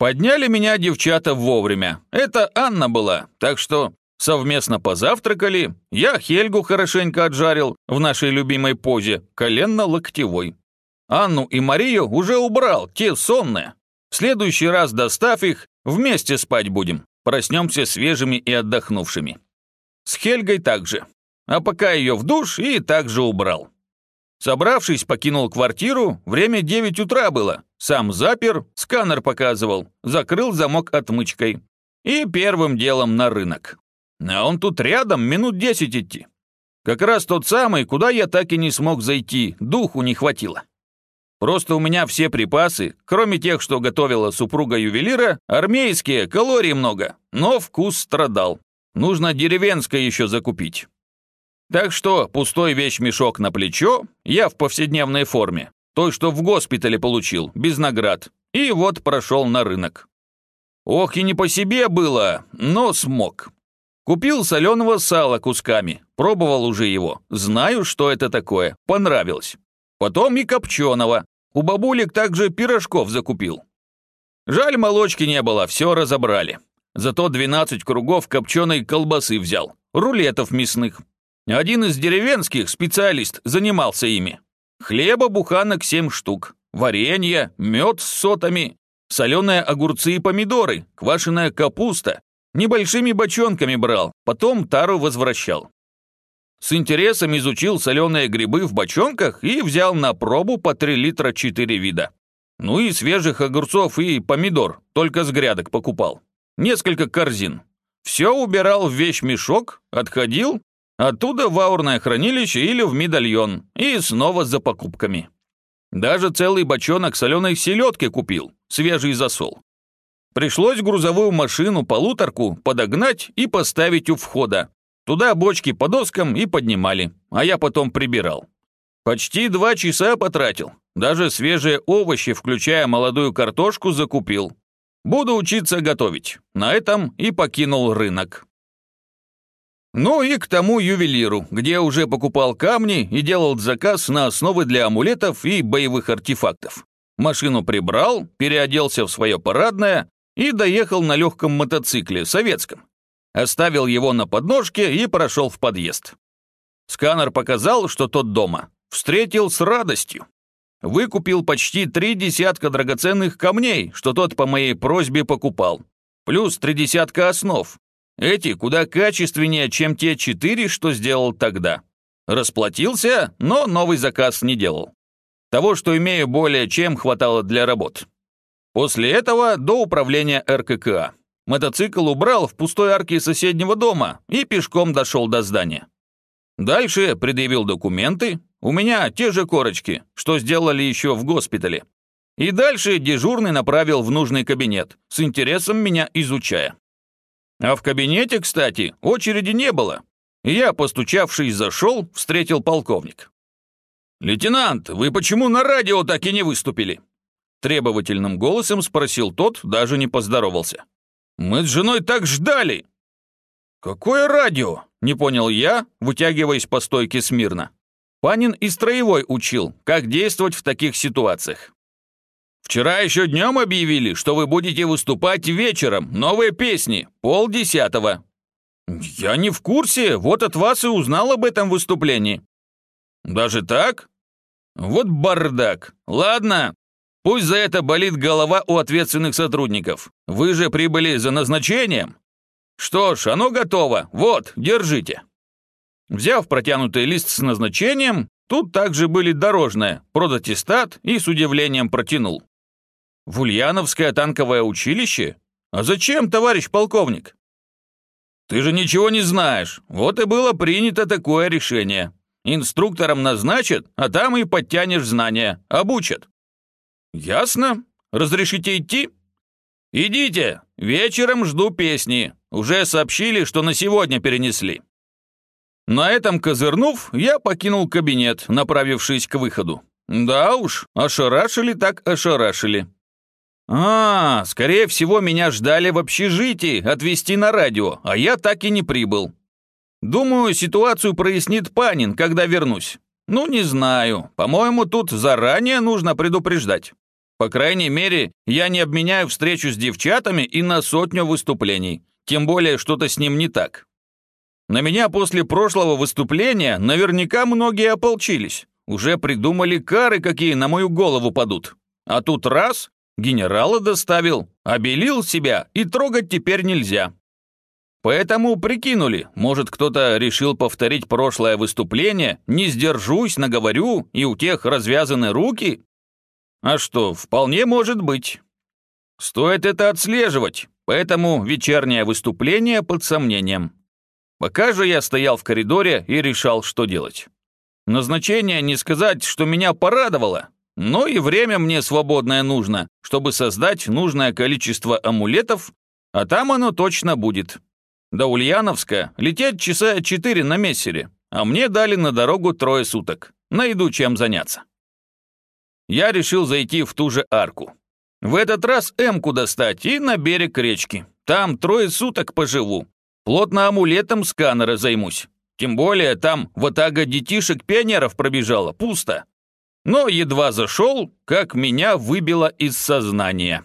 Подняли меня девчата вовремя. Это Анна была, так что совместно позавтракали. Я Хельгу хорошенько отжарил в нашей любимой позе, коленно-локтевой. Анну и Марию уже убрал, те сонные. В следующий раз, достав их, вместе спать будем. Проснемся свежими и отдохнувшими. С Хельгой также. А пока ее в душ и также убрал. Собравшись, покинул квартиру, время 9 утра было. Сам запер, сканер показывал, закрыл замок отмычкой. И первым делом на рынок. А он тут рядом, минут 10 идти. Как раз тот самый, куда я так и не смог зайти, духу не хватило. Просто у меня все припасы, кроме тех, что готовила супруга ювелира, армейские, калорий много, но вкус страдал. Нужно деревенское еще закупить. Так что пустой вещмешок на плечо, я в повседневной форме, той, что в госпитале получил, без наград, и вот прошел на рынок. Ох, и не по себе было, но смог. Купил соленого сала кусками, пробовал уже его, знаю, что это такое, понравилось. Потом и копченого, у бабулек также пирожков закупил. Жаль, молочки не было, все разобрали. Зато 12 кругов копченой колбасы взял, рулетов мясных, один из деревенских, специалист, занимался ими. Хлеба буханок семь штук, варенье, мед с сотами, соленые огурцы и помидоры, квашеная капуста. Небольшими бочонками брал, потом тару возвращал. С интересом изучил соленые грибы в бочонках и взял на пробу по 3 литра 4 вида. Ну и свежих огурцов и помидор, только с грядок покупал. Несколько корзин. Все убирал в вещмешок, отходил, Оттуда в аурное хранилище или в медальон. И снова за покупками. Даже целый бочонок соленой селедки купил, свежий засол. Пришлось грузовую машину, полуторку, подогнать и поставить у входа. Туда бочки по доскам и поднимали, а я потом прибирал. Почти два часа потратил. Даже свежие овощи, включая молодую картошку, закупил. Буду учиться готовить. На этом и покинул рынок. Ну и к тому ювелиру, где уже покупал камни и делал заказ на основы для амулетов и боевых артефактов. Машину прибрал, переоделся в свое парадное и доехал на легком мотоцикле, советском. Оставил его на подножке и прошел в подъезд. Сканер показал, что тот дома. Встретил с радостью. Выкупил почти три десятка драгоценных камней, что тот по моей просьбе покупал. Плюс три десятка основ, эти куда качественнее, чем те четыре, что сделал тогда. Расплатился, но новый заказ не делал. Того, что имею более чем, хватало для работ. После этого до управления РККА. Мотоцикл убрал в пустой арке соседнего дома и пешком дошел до здания. Дальше предъявил документы, у меня те же корочки, что сделали еще в госпитале. И дальше дежурный направил в нужный кабинет, с интересом меня изучая. А в кабинете, кстати, очереди не было. Я, постучавшись, зашел, встретил полковник. «Лейтенант, вы почему на радио так и не выступили?» Требовательным голосом спросил тот, даже не поздоровался. «Мы с женой так ждали!» «Какое радио?» – не понял я, вытягиваясь по стойке смирно. Панин и строевой учил, как действовать в таких ситуациях. Вчера еще днем объявили, что вы будете выступать вечером, новые песни, полдесятого». «Я не в курсе, вот от вас и узнал об этом выступлении». «Даже так? Вот бардак. Ладно, пусть за это болит голова у ответственных сотрудников. Вы же прибыли за назначением. Что ж, оно готово, вот, держите». Взяв протянутый лист с назначением, тут также были дорожное, продатистат и с удивлением протянул. В Ульяновское танковое училище? А зачем, товарищ полковник? Ты же ничего не знаешь. Вот и было принято такое решение. Инструктором назначат, а там и подтянешь знания, обучат. Ясно? Разрешите идти? Идите, вечером жду песни. Уже сообщили, что на сегодня перенесли. На этом козырнув, я покинул кабинет, направившись к выходу. Да уж, ошарашили так ошарашили. «А, скорее всего, меня ждали в общежитии отвезти на радио, а я так и не прибыл. Думаю, ситуацию прояснит Панин, когда вернусь. Ну, не знаю. По-моему, тут заранее нужно предупреждать. По крайней мере, я не обменяю встречу с девчатами и на сотню выступлений. Тем более, что-то с ним не так. На меня после прошлого выступления наверняка многие ополчились. Уже придумали кары, какие на мою голову падут. А тут раз, генерала доставил, обелил себя, и трогать теперь нельзя. Поэтому прикинули, может, кто-то решил повторить прошлое выступление, не сдержусь, наговорю, и у тех развязаны руки? А что, вполне может быть. Стоит это отслеживать, поэтому вечернее выступление под сомнением. Пока же я стоял в коридоре и решал, что делать. Назначение не сказать, что меня порадовало, но и время мне свободное нужно, чтобы создать нужное количество амулетов, а там оно точно будет. До Ульяновска лететь часа четыре на мессере, а мне дали на дорогу трое суток. Найду чем заняться. Я решил зайти в ту же арку. В этот раз Эмку достать и на берег речки. Там трое суток поживу. Плотно амулетом сканера займусь. Тем более там ватага детишек-пионеров пробежала, пусто. Но едва зашел, как меня выбило из сознания.